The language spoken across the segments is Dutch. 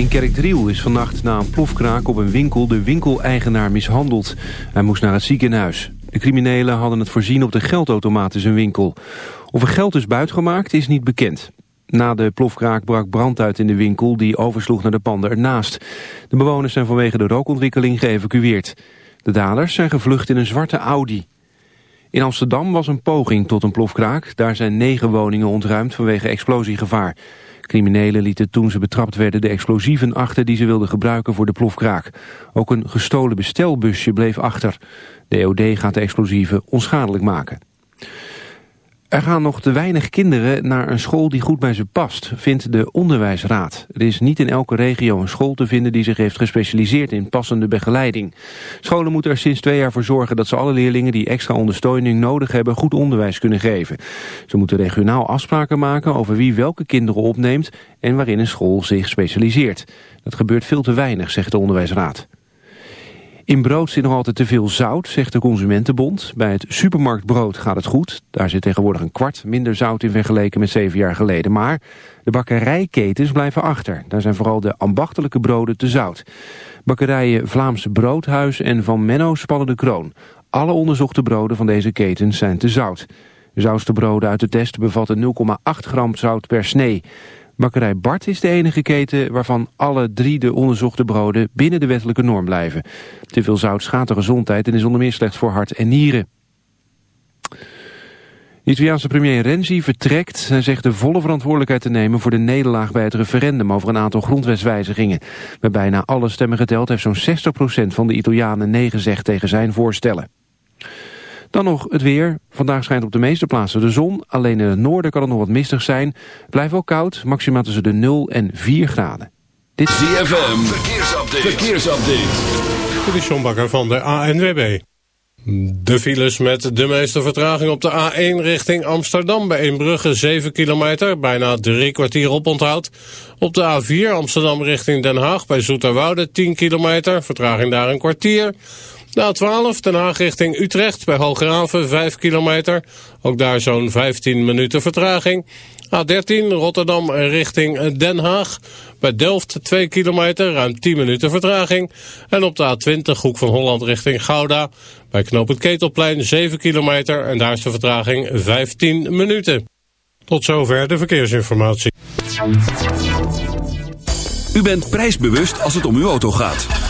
In Kerkdriel is vannacht na een plofkraak op een winkel de winkeleigenaar mishandeld. Hij moest naar het ziekenhuis. De criminelen hadden het voorzien op de geldautomaat in zijn winkel. Of er geld is buitgemaakt is niet bekend. Na de plofkraak brak brand uit in de winkel die oversloeg naar de panden ernaast. De bewoners zijn vanwege de rookontwikkeling geëvacueerd. De daders zijn gevlucht in een zwarte Audi. In Amsterdam was een poging tot een plofkraak. Daar zijn negen woningen ontruimd vanwege explosiegevaar. Criminelen lieten toen ze betrapt werden de explosieven achter die ze wilden gebruiken voor de plofkraak. Ook een gestolen bestelbusje bleef achter. De EOD gaat de explosieven onschadelijk maken. Er gaan nog te weinig kinderen naar een school die goed bij ze past, vindt de onderwijsraad. Er is niet in elke regio een school te vinden die zich heeft gespecialiseerd in passende begeleiding. Scholen moeten er sinds twee jaar voor zorgen dat ze alle leerlingen die extra ondersteuning nodig hebben goed onderwijs kunnen geven. Ze moeten regionaal afspraken maken over wie welke kinderen opneemt en waarin een school zich specialiseert. Dat gebeurt veel te weinig, zegt de onderwijsraad. In brood zit nog altijd te veel zout, zegt de Consumentenbond. Bij het supermarktbrood gaat het goed. Daar zit tegenwoordig een kwart minder zout in vergeleken met zeven jaar geleden. Maar de bakkerijketens blijven achter. Daar zijn vooral de ambachtelijke broden te zout. Bakkerijen Vlaamse Broodhuis en Van Menno spannen de kroon. Alle onderzochte broden van deze ketens zijn te zout. De zoutste broden uit de test bevatten 0,8 gram zout per snee. Bakkerij Bart is de enige keten waarvan alle drie de onderzochte broden binnen de wettelijke norm blijven. Te veel zout schaadt de gezondheid en is onder meer slecht voor hart en nieren. De Italiaanse premier Renzi vertrekt en zegt de volle verantwoordelijkheid te nemen voor de nederlaag bij het referendum over een aantal grondwetswijzigingen. Bij bijna alle stemmen geteld heeft zo'n 60% van de Italianen nee gezegd tegen zijn voorstellen. Dan nog het weer. Vandaag schijnt op de meeste plaatsen de zon. Alleen in het noorden kan het nog wat mistig zijn. Blijft wel koud, maximaal tussen de 0 en 4 graden. Dit is ZFM, verkeersupdate. verkeersupdate. Dit is John Bakker van de ANWB. De files met de meeste vertraging op de A1 richting Amsterdam bij Eembrugge 7 kilometer, bijna drie kwartier op onthoud. Op de A4 Amsterdam richting Den Haag bij Zoeterwoude 10 kilometer, vertraging daar een kwartier. De A12 Den Haag richting Utrecht bij Hooggraven 5 kilometer. Ook daar zo'n 15 minuten vertraging. A13 Rotterdam richting Den Haag. Bij Delft 2 kilometer, ruim 10 minuten vertraging. En op de A20 Hoek van Holland richting Gouda. Bij knooppunt Ketelplein 7 kilometer en daar is de vertraging 15 minuten. Tot zover de verkeersinformatie. U bent prijsbewust als het om uw auto gaat.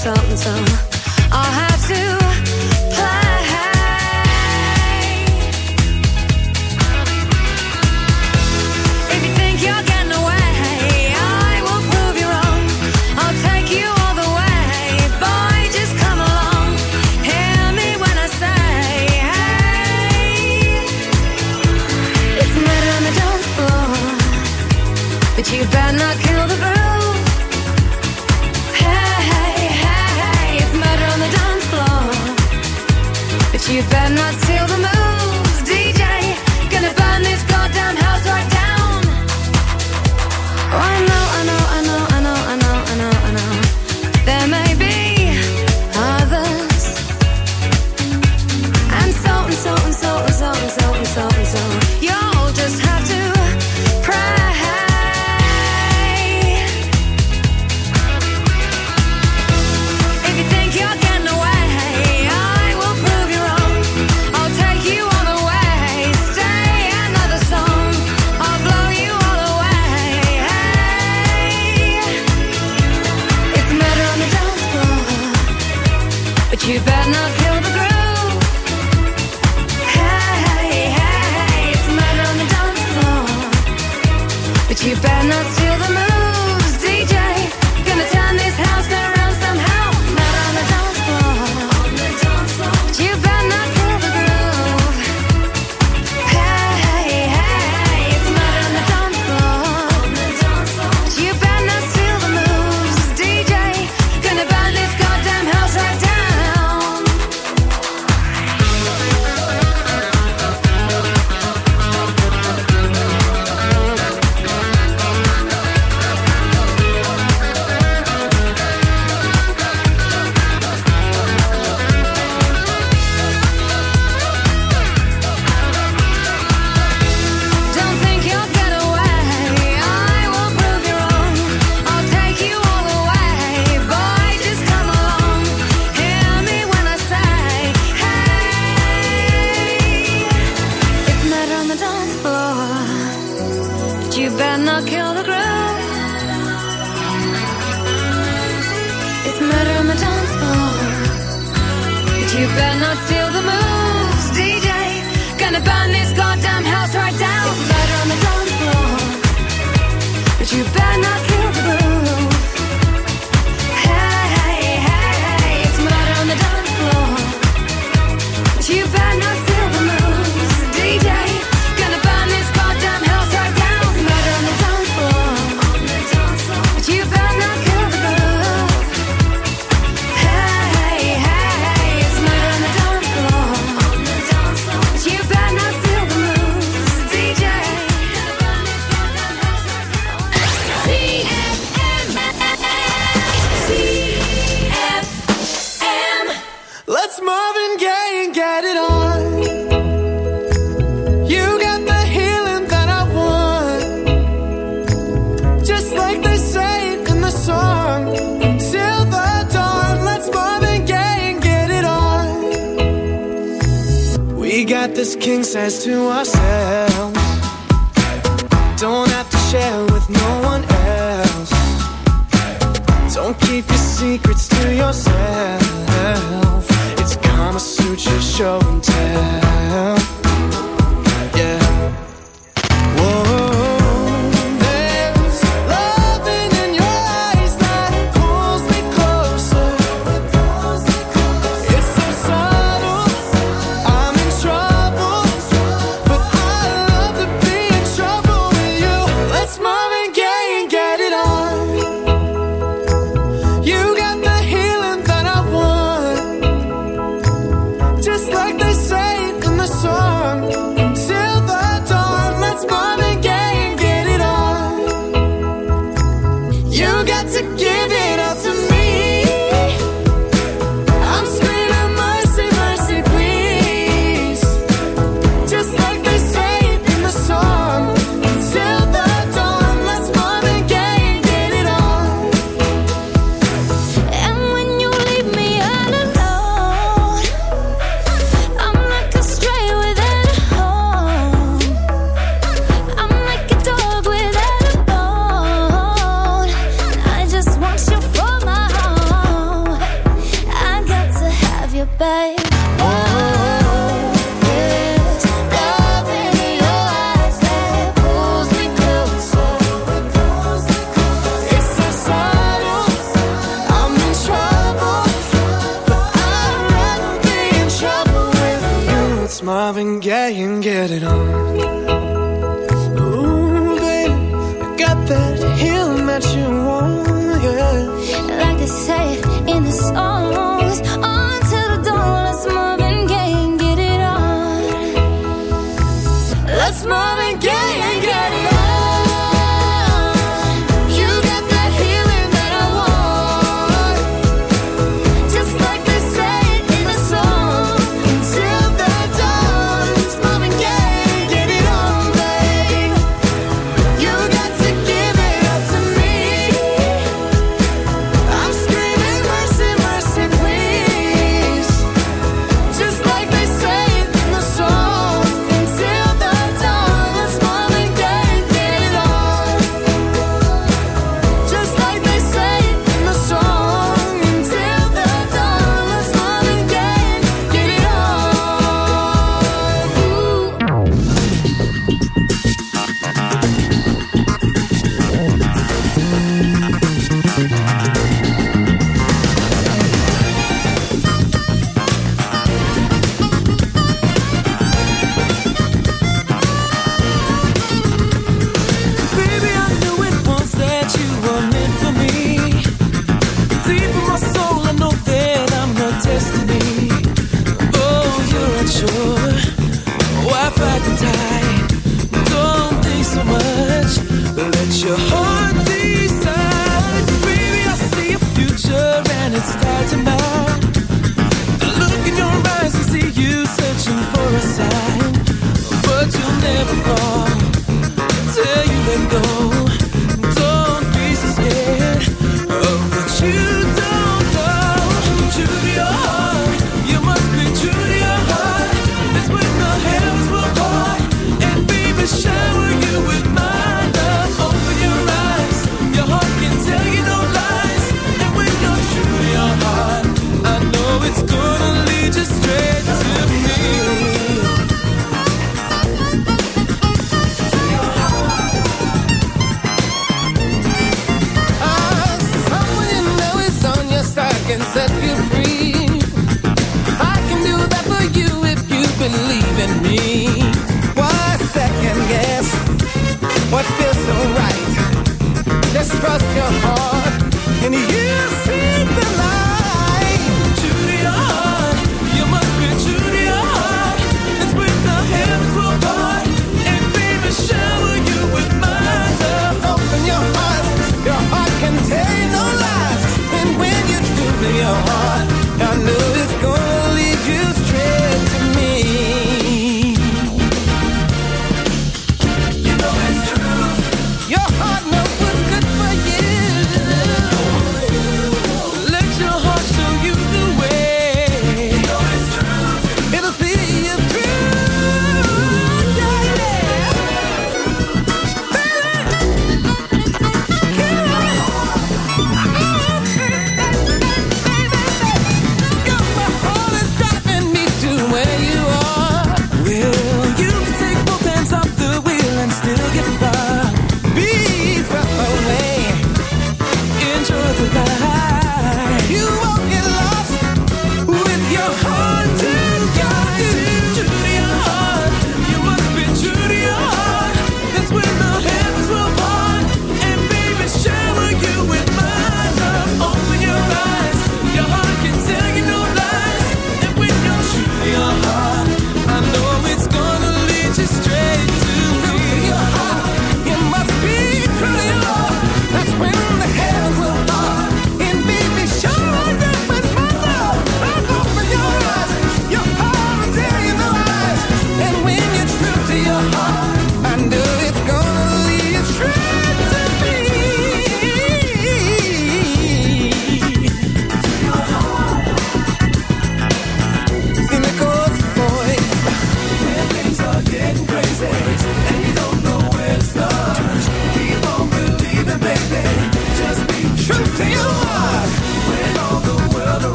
something, so Don't keep your secrets to yourself. It's karma suit your show and tell.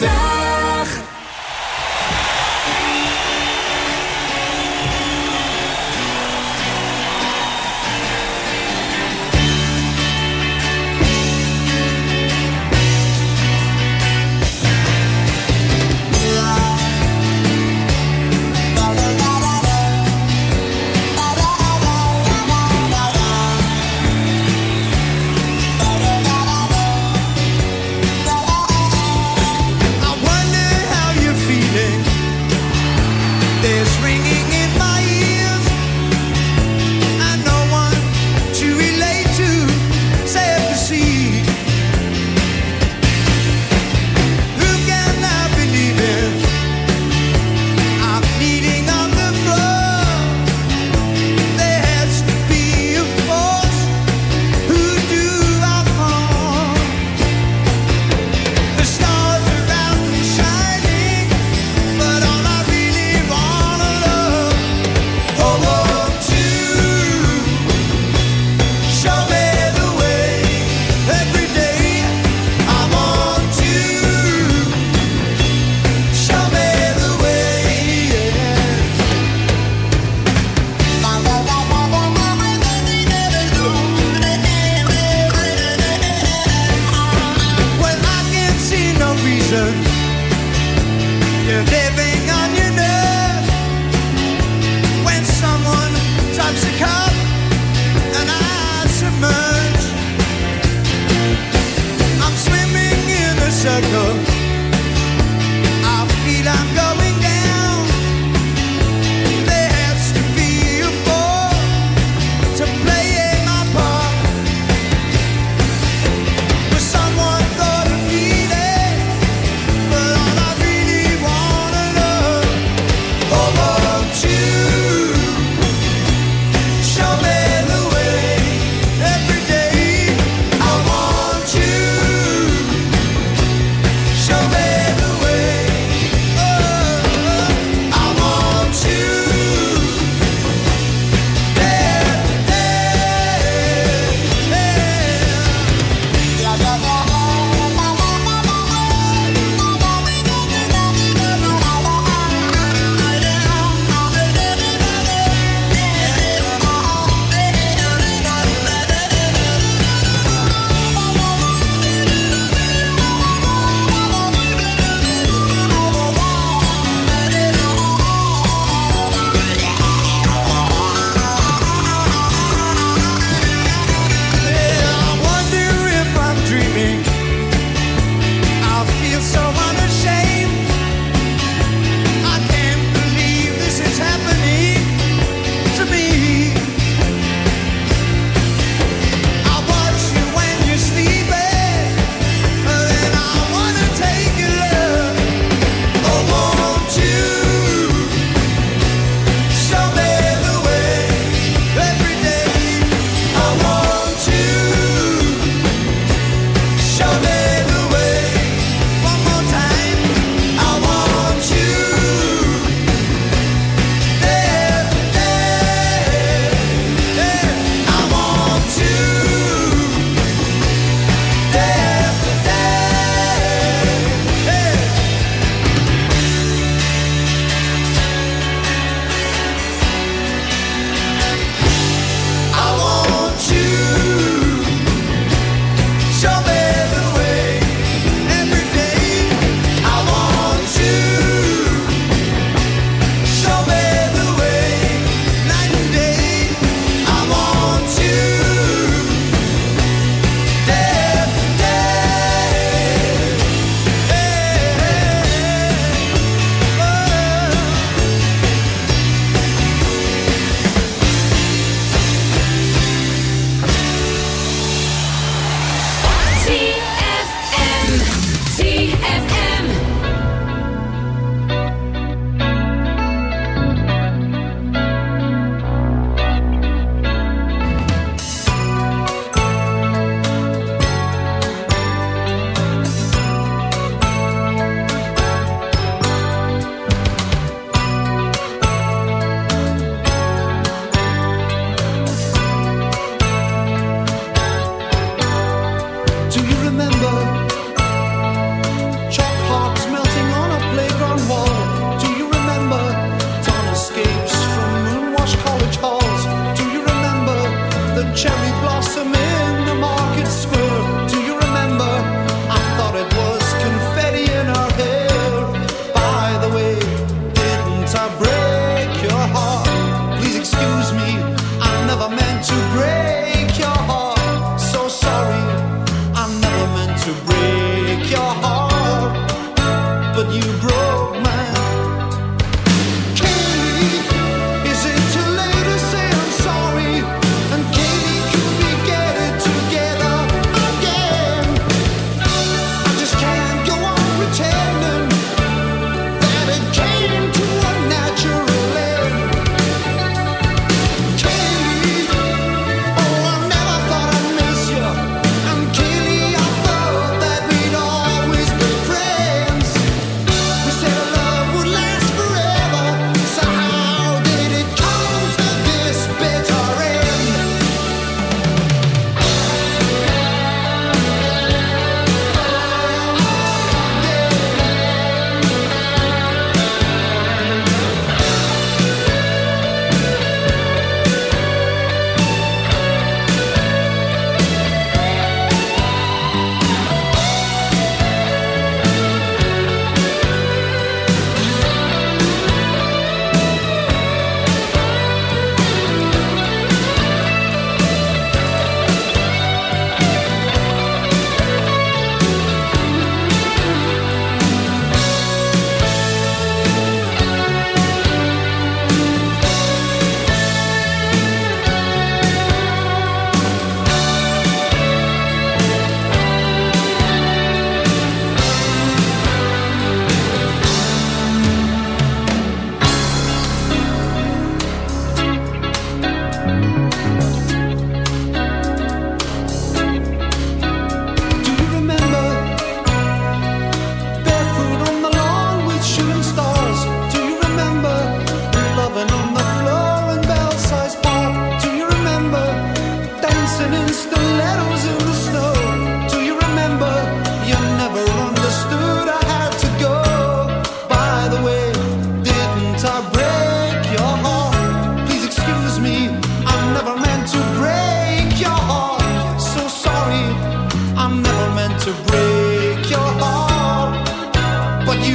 time.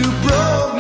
You broke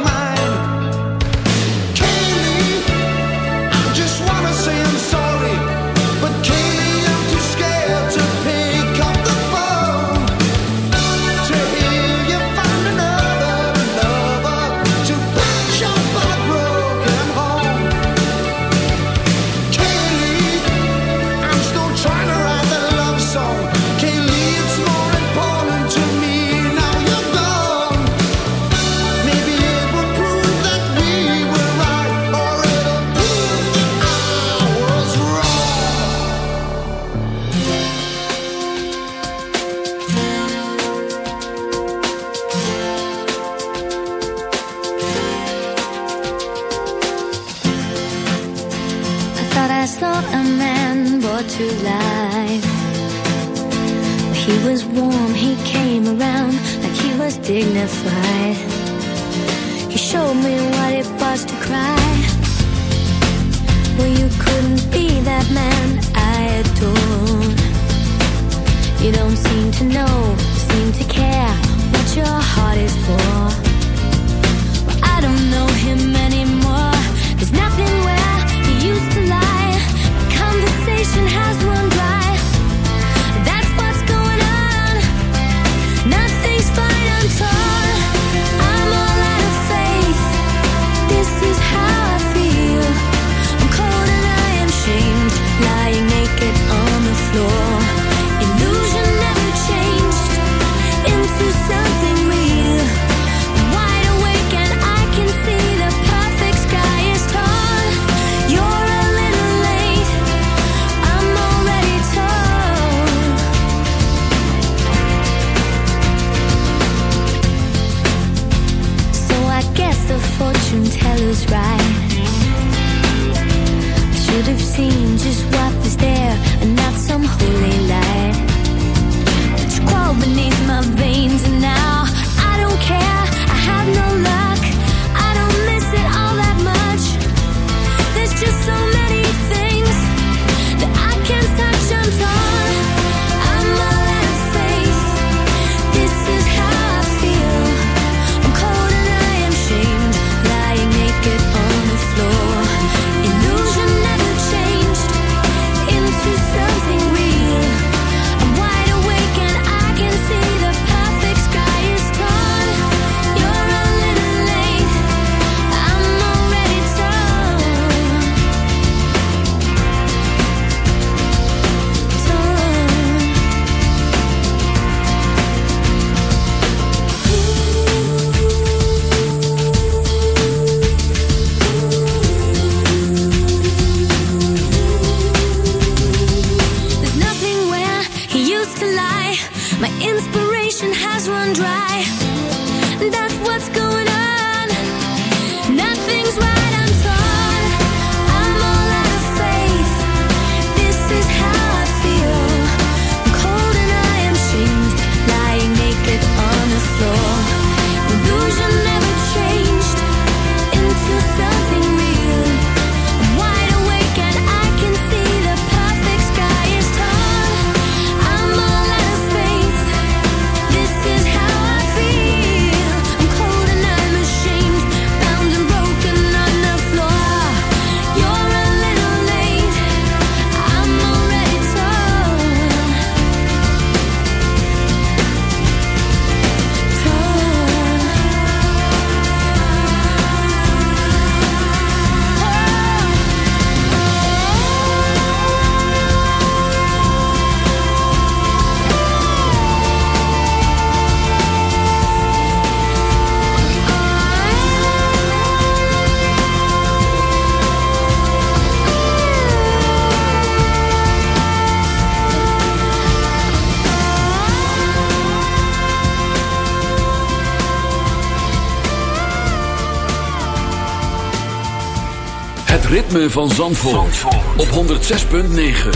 ritme van Zandvoort, op 106.9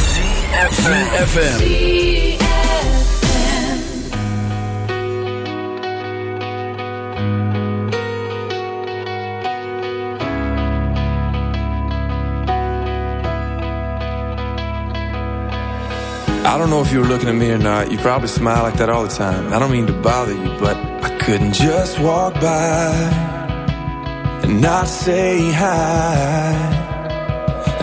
FM. I don't know if you were looking at me or not. You probably smile like that all the time. I don't mean to bother you, but I couldn't just walk by and not say hi.